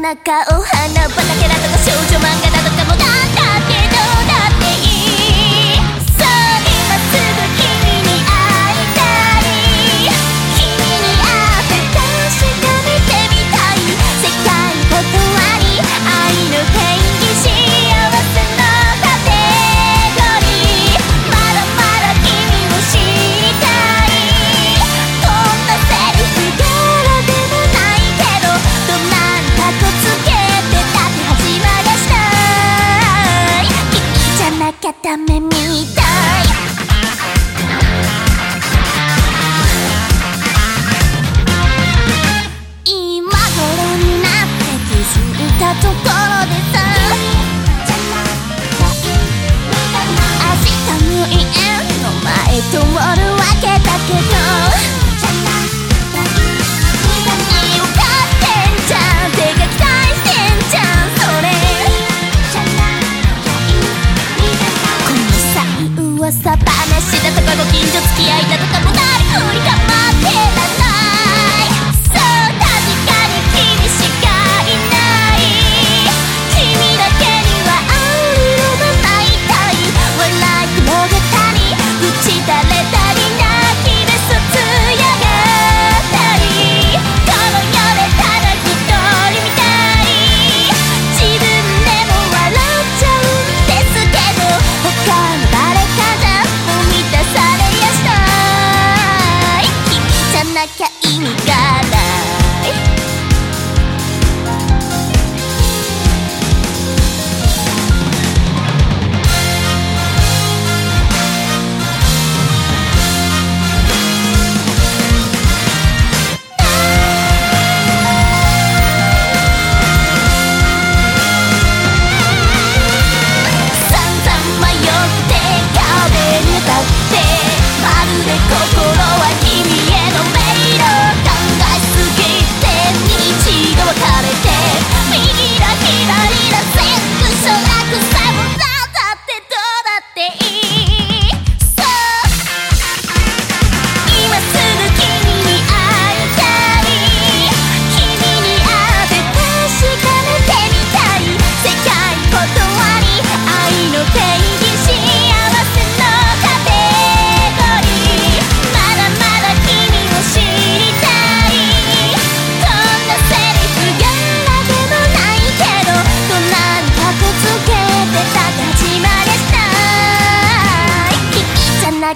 中を花畑だとか少女漫画だとかためみたい。今頃になって気づいたところでさ。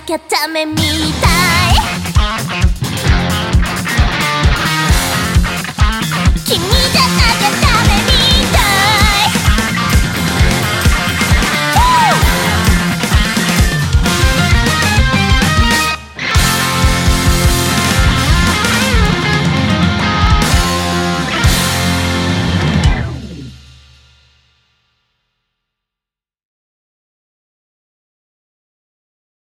きゃダメみたい。君じゃなきゃダメ